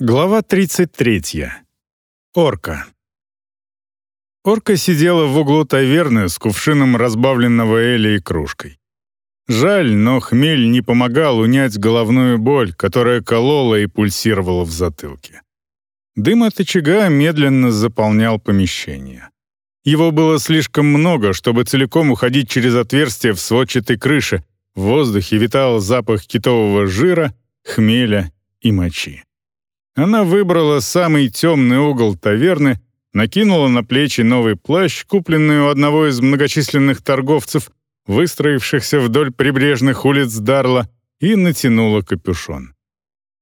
Глава 33. Орка. Орка сидела в углу таверны с кувшином разбавленного эля и кружкой. Жаль, но хмель не помогал унять головную боль, которая колола и пульсировала в затылке. Дым от очага медленно заполнял помещение. Его было слишком много, чтобы целиком уходить через отверстие в сводчатой крыше. В воздухе витал запах китового жира, хмеля и мочи. Она выбрала самый темный угол таверны, накинула на плечи новый плащ, купленный у одного из многочисленных торговцев, выстроившихся вдоль прибрежных улиц Дарла, и натянула капюшон.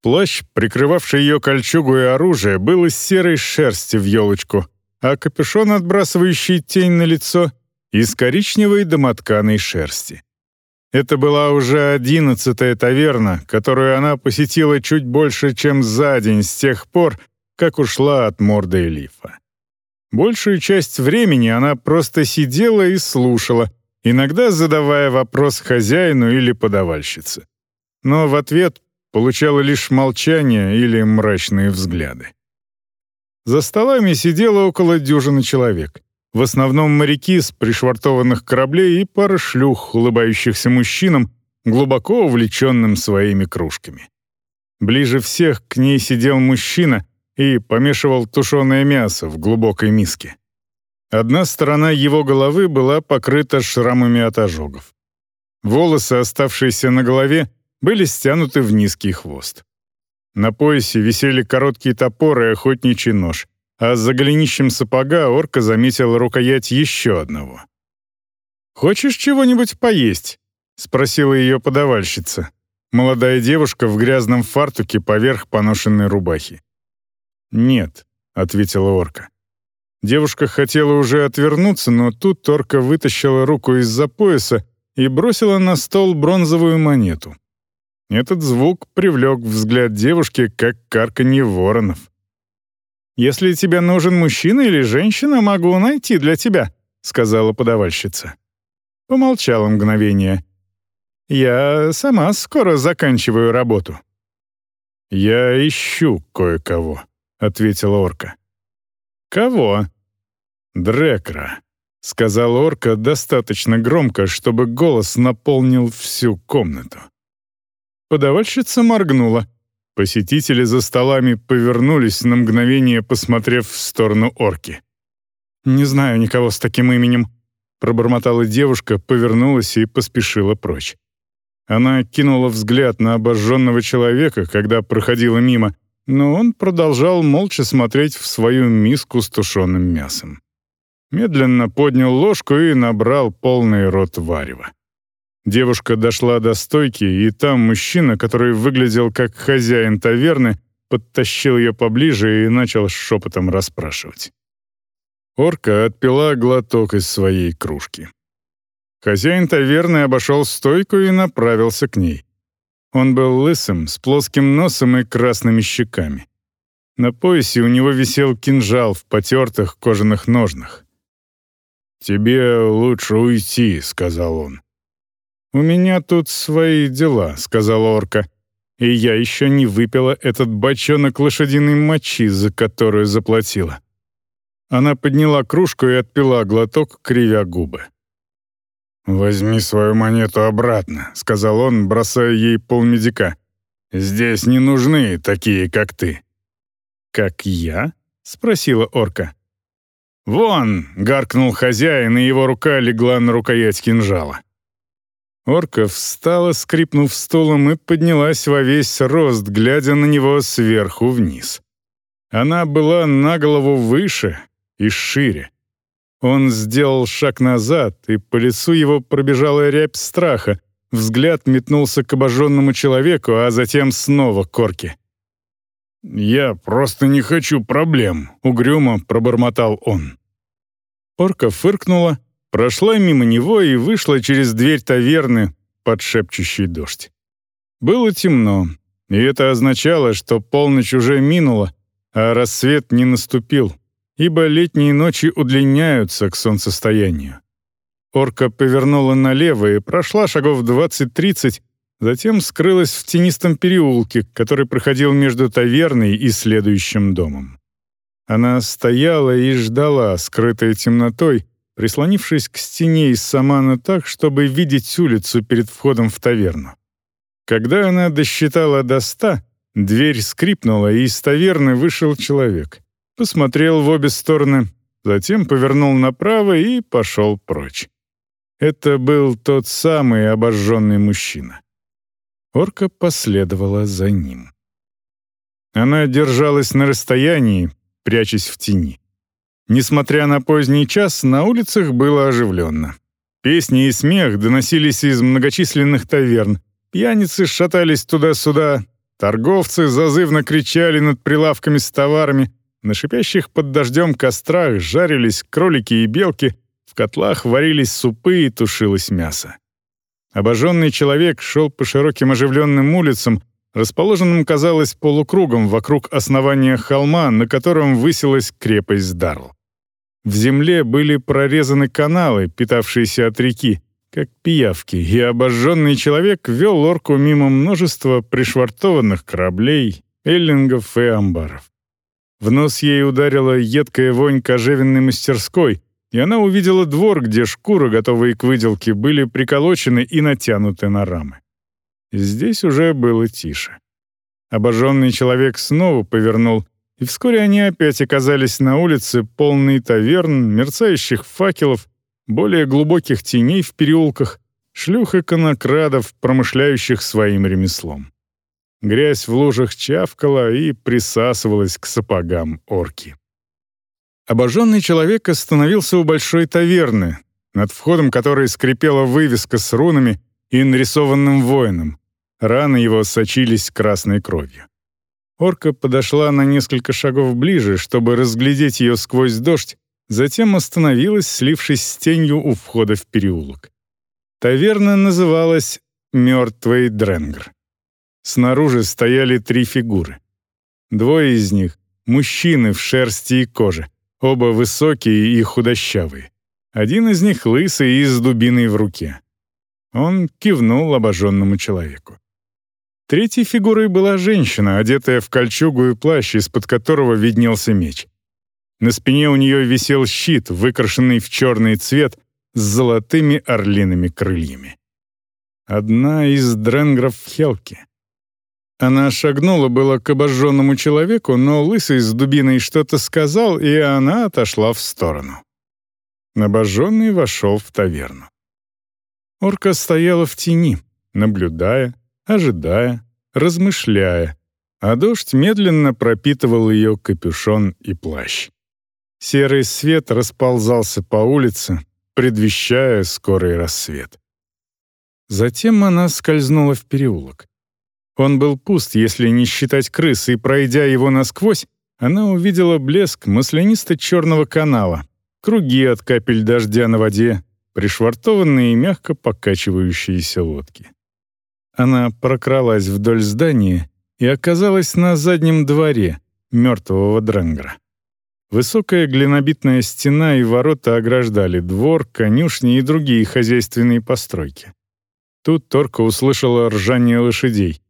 Плащ, прикрывавший ее кольчугу и оружие, был из серой шерсти в елочку, а капюшон, отбрасывающий тень на лицо, из коричневой домотканой шерсти. Это была уже одиннадцатая таверна, которую она посетила чуть больше, чем за день с тех пор, как ушла от морда Элифа. Большую часть времени она просто сидела и слушала, иногда задавая вопрос хозяину или подавальщице. Но в ответ получала лишь молчание или мрачные взгляды. За столами сидело около дюжины человек. В основном моряки с пришвартованных кораблей и пара шлюх, улыбающихся мужчинам, глубоко увлеченным своими кружками. Ближе всех к ней сидел мужчина и помешивал тушеное мясо в глубокой миске. Одна сторона его головы была покрыта шрамами от ожогов. Волосы, оставшиеся на голове, были стянуты в низкий хвост. На поясе висели короткий топор и охотничий нож а за голенищем сапога орка заметила рукоять еще одного. «Хочешь чего-нибудь поесть?» — спросила ее подавальщица. Молодая девушка в грязном фартуке поверх поношенной рубахи. «Нет», — ответила орка. Девушка хотела уже отвернуться, но тут орка вытащила руку из-за пояса и бросила на стол бронзовую монету. Этот звук привлек взгляд девушки, как карканье воронов. «Если тебе нужен мужчина или женщина, могу найти для тебя», — сказала подавальщица. Помолчала мгновение. «Я сама скоро заканчиваю работу». «Я ищу кое-кого», — ответила орка. «Кого?» «Дрекра», — сказал орка достаточно громко, чтобы голос наполнил всю комнату. Подавальщица моргнула. Посетители за столами повернулись на мгновение, посмотрев в сторону орки. «Не знаю никого с таким именем», — пробормотала девушка, повернулась и поспешила прочь. Она кинула взгляд на обожженного человека, когда проходила мимо, но он продолжал молча смотреть в свою миску с тушеным мясом. Медленно поднял ложку и набрал полный рот варева. Девушка дошла до стойки, и там мужчина, который выглядел как хозяин таверны, подтащил ее поближе и начал шепотом расспрашивать. Орка отпила глоток из своей кружки. Хозяин таверны обошел стойку и направился к ней. Он был лысым, с плоским носом и красными щеками. На поясе у него висел кинжал в потертых кожаных ножнах. «Тебе лучше уйти», — сказал он. «У меня тут свои дела», — сказала орка. «И я еще не выпила этот бочонок лошадиной мочи, за которую заплатила». Она подняла кружку и отпила глоток, кривя губы. «Возьми свою монету обратно», — сказал он, бросая ей полмедика. «Здесь не нужны такие, как ты». «Как я?» — спросила орка. «Вон!» — гаркнул хозяин, и его рука легла на рукоять кинжала. Орка встала, скрипнув стулом, и поднялась во весь рост, глядя на него сверху вниз. Она была на голову выше и шире. Он сделал шаг назад, и по лицу его пробежала рябь страха. Взгляд метнулся к обожженному человеку, а затем снова к орке. «Я просто не хочу проблем», — угрюмо пробормотал он. Орка фыркнула, прошла мимо него и вышла через дверь таверны под шепчущий дождь. Было темно, и это означало, что полночь уже минула, а рассвет не наступил, ибо летние ночи удлиняются к солнцестоянию. Орка повернула налево и прошла шагов 20-30, затем скрылась в тенистом переулке, который проходил между таверной и следующим домом. Она стояла и ждала, скрытая темнотой, прислонившись к стене из самана так, чтобы видеть улицу перед входом в таверну. Когда она досчитала до ста, дверь скрипнула, и из таверны вышел человек. Посмотрел в обе стороны, затем повернул направо и пошел прочь. Это был тот самый обожженный мужчина. Орка последовала за ним. Она держалась на расстоянии, прячась в тени. Несмотря на поздний час, на улицах было оживленно. Песни и смех доносились из многочисленных таверн. Пьяницы шатались туда-сюда, торговцы зазывно кричали над прилавками с товарами, на шипящих под дождем кострах жарились кролики и белки, в котлах варились супы и тушилось мясо. Обожженный человек шел по широким оживленным улицам, расположенным, казалось, полукругом вокруг основания холма, на котором высилась крепость Дарл. В земле были прорезаны каналы, питавшиеся от реки, как пиявки, и обожженный человек вел орку мимо множества пришвартованных кораблей, эллингов и амбаров. В нос ей ударила едкая вонь кожевенной мастерской, и она увидела двор, где шкуры, готовые к выделке, были приколочены и натянуты на рамы. Здесь уже было тише. Обожженный человек снова повернул, и вскоре они опять оказались на улице, полной таверн, мерцающих факелов, более глубоких теней в переулках, шлюх и конокрадов, промышляющих своим ремеслом. Грязь в лужах чавкала и присасывалась к сапогам орки. Обожженный человек остановился у большой таверны, над входом которой скрипела вывеска с рунами и нарисованным воином, Раны его сочились красной кровью. Орка подошла на несколько шагов ближе, чтобы разглядеть ее сквозь дождь, затем остановилась, слившись с тенью у входа в переулок. Таверна называлась «Мертвый Дренгр». Снаружи стояли три фигуры. Двое из них — мужчины в шерсти и коже, оба высокие и худощавые. Один из них лысый и с дубиной в руке. Он кивнул обожженному человеку. Третьей фигурой была женщина, одетая в кольчугу и плащ, из-под которого виднелся меч. На спине у нее висел щит, выкрашенный в черный цвет с золотыми орлиными крыльями. Одна из дренгров Хелки. Она шагнула было к обожженному человеку, но лысый с дубиной что-то сказал, и она отошла в сторону. Обожженный вошел в таверну. Орка стояла в тени, наблюдая, ожидая, размышляя, а дождь медленно пропитывал ее капюшон и плащ. Серый свет расползался по улице, предвещая скорый рассвет. Затем она скользнула в переулок. Он был пуст, если не считать крысы, и, пройдя его насквозь, она увидела блеск маслянисто-черного канала, круги от капель дождя на воде, пришвартованные и мягко покачивающиеся лодки. Она прокралась вдоль здания и оказалась на заднем дворе мертвого Дренгра. Высокая глинобитная стена и ворота ограждали двор, конюшни и другие хозяйственные постройки. Тут Торка услышала ржание лошадей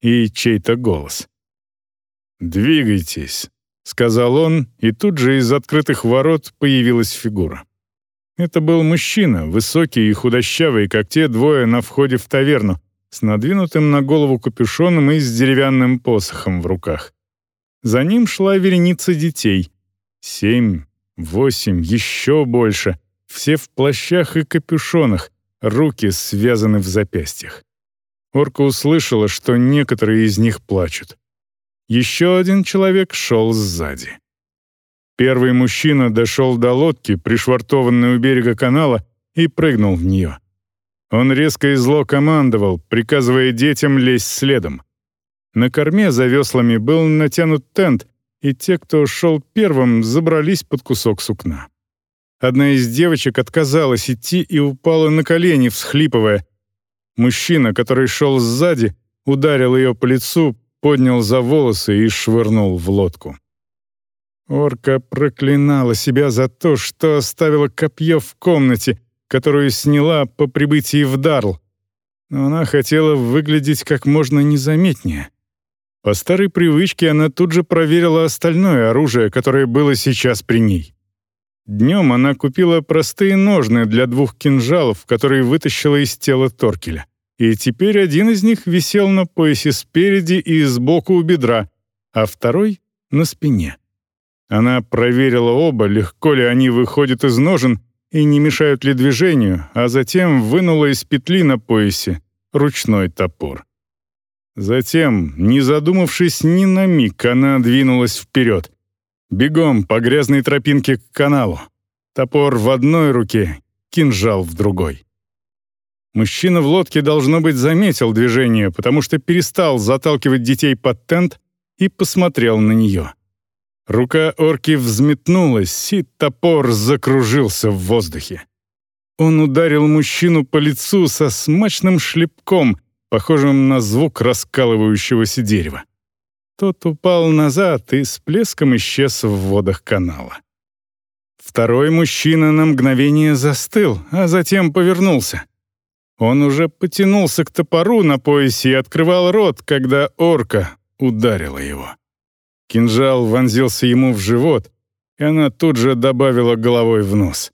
и чей-то голос. «Двигайтесь», — сказал он, и тут же из открытых ворот появилась фигура. Это был мужчина, высокий и худощавый, как те двое на входе в таверну, с надвинутым на голову капюшоном и с деревянным посохом в руках. За ним шла вереница детей. Семь, восемь, еще больше. Все в плащах и капюшонах, руки связаны в запястьях. Орка услышала, что некоторые из них плачут. Еще один человек шел сзади. Первый мужчина дошел до лодки, пришвартованной у берега канала, и прыгнул в нее. Он резко и зло командовал, приказывая детям лезть следом. На корме за веслами был натянут тент, и те, кто шел первым, забрались под кусок сукна. Одна из девочек отказалась идти и упала на колени, всхлипывая. Мужчина, который шел сзади, ударил ее по лицу, поднял за волосы и швырнул в лодку. Орка проклинала себя за то, что оставила копье в комнате, которую сняла по прибытии в Дарл. но она хотела выглядеть как можно незаметнее. По старой привычке она тут же проверила остальное оружие, которое было сейчас при ней. Днем она купила простые ножны для двух кинжалов, которые вытащила из тела Торкеля. И теперь один из них висел на поясе спереди и сбоку у бедра, а второй — на спине. Она проверила оба, легко ли они выходят из ножен и не мешают ли движению, а затем вынула из петли на поясе ручной топор. Затем, не задумавшись ни на миг, она двинулась вперед. Бегом по грязной тропинке к каналу. Топор в одной руке, кинжал в другой. Мужчина в лодке, должно быть, заметил движение, потому что перестал заталкивать детей под тент и посмотрел на нее. Рука орки взметнулась, и топор закружился в воздухе. Он ударил мужчину по лицу со смачным шлепком, похожим на звук раскалывающегося дерева. Тот упал назад и с плеском исчез в водах канала. Второй мужчина на мгновение застыл, а затем повернулся. Он уже потянулся к топору на поясе и открывал рот, когда орка ударила его. Кинжал вонзился ему в живот, и она тут же добавила головой в нос.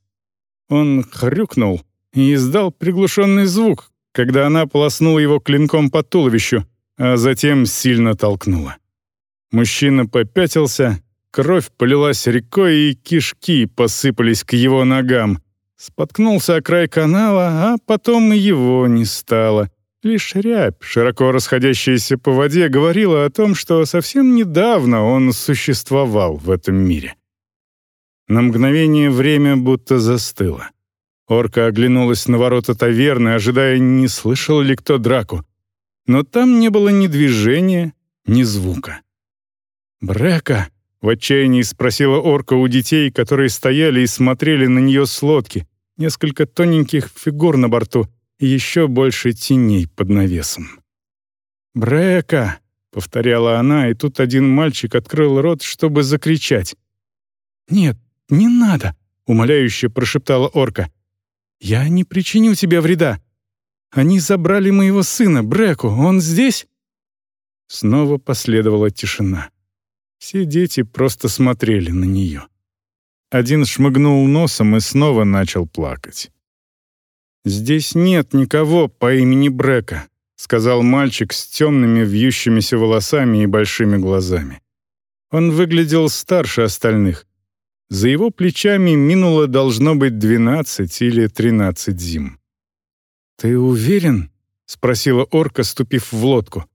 Он хрюкнул и издал приглушенный звук, когда она полоснула его клинком по туловищу, а затем сильно толкнула. Мужчина попятился, кровь полилась рекой, и кишки посыпались к его ногам. Споткнулся о край канала, а потом его не стало — Лишь рябь, широко расходящаяся по воде, говорила о том, что совсем недавно он существовал в этом мире. На мгновение время будто застыло. Орка оглянулась на ворота таверны, ожидая, не слышал ли кто драку. Но там не было ни движения, ни звука. «Брека!» — в отчаянии спросила орка у детей, которые стояли и смотрели на нее с лодки. Несколько тоненьких фигур на борту — еще больше теней под навесом. «Брека!» — повторяла она, и тут один мальчик открыл рот, чтобы закричать. «Нет, не надо!» — умоляюще прошептала орка. «Я не причиню тебе вреда. Они забрали моего сына, Бреку. Он здесь?» Снова последовала тишина. Все дети просто смотрели на нее. Один шмыгнул носом и снова начал плакать. «Здесь нет никого по имени Брека», — сказал мальчик с темными вьющимися волосами и большими глазами. Он выглядел старше остальных. За его плечами минуло должно быть двенадцать или тринадцать зим. «Ты уверен?» — спросила орка, ступив в лодку.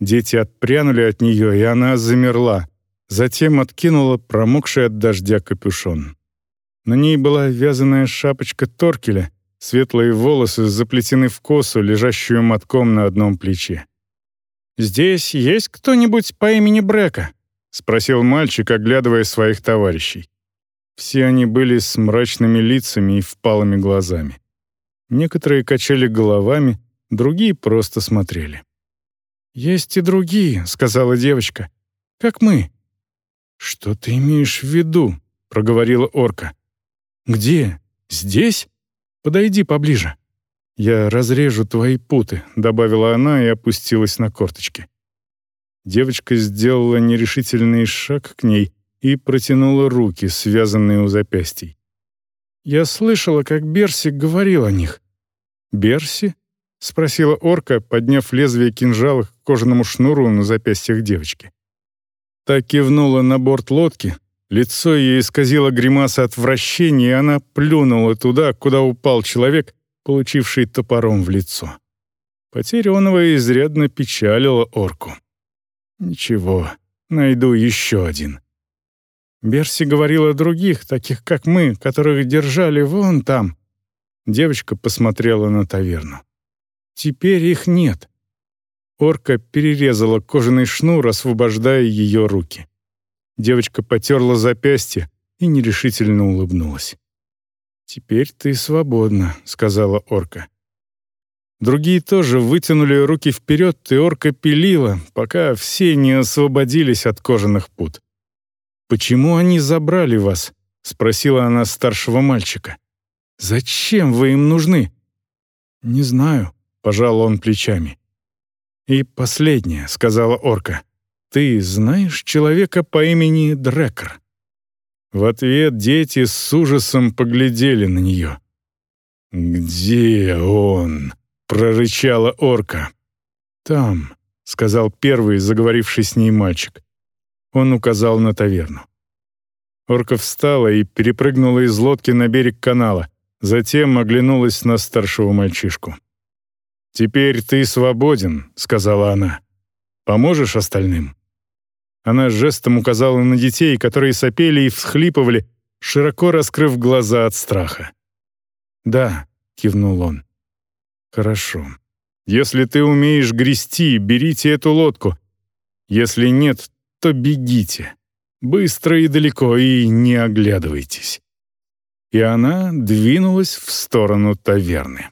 Дети отпрянули от нее, и она замерла. Затем откинула промокший от дождя капюшон. На ней была вязаная шапочка торкеля — Светлые волосы заплетены в косу, лежащую мотком на одном плече. «Здесь есть кто-нибудь по имени Брека?» — спросил мальчик, оглядывая своих товарищей. Все они были с мрачными лицами и впалыми глазами. Некоторые качали головами, другие просто смотрели. «Есть и другие», — сказала девочка. «Как мы». «Что ты имеешь в виду?» — проговорила орка. «Где? Здесь?» Подойди поближе. Я разрежу твои путы», — добавила она и опустилась на корточки. Девочка сделала нерешительный шаг к ней и протянула руки, связанные у запястий. «Я слышала, как Берси говорил о них». «Берси?» — спросила орка, подняв лезвие кинжала к кожаному шнуру на запястьях девочки. Та кивнула на борт лодки, Лицо ее исказило гримаса отвращения, и она плюнула туда, куда упал человек, получивший топором в лицо. Потеря оного изрядно печалила орку. «Ничего, найду еще один». Берси говорила о других, таких как мы, которых держали вон там. Девочка посмотрела на таверну. Теперь их нет. Орка перерезала кожаный шнур, освобождая ее руки. Девочка потерла запястье и нерешительно улыбнулась. «Теперь ты свободна», — сказала орка. Другие тоже вытянули руки вперед, и орка пилила, пока все не освободились от кожаных пут. «Почему они забрали вас?» — спросила она старшего мальчика. «Зачем вы им нужны?» «Не знаю. — пожал он плечами. «И последнее», — сказала орка. «Ты знаешь человека по имени Дрекер?» В ответ дети с ужасом поглядели на нее. «Где он?» — прорычала орка. «Там», — сказал первый, заговоривший с ней мальчик. Он указал на таверну. Орка встала и перепрыгнула из лодки на берег канала, затем оглянулась на старшего мальчишку. «Теперь ты свободен», — сказала она. «Поможешь остальным?» Она жестом указала на детей, которые сопели и всхлипывали, широко раскрыв глаза от страха. «Да», — кивнул он. «Хорошо. Если ты умеешь грести, берите эту лодку. Если нет, то бегите. Быстро и далеко, и не оглядывайтесь». И она двинулась в сторону таверны.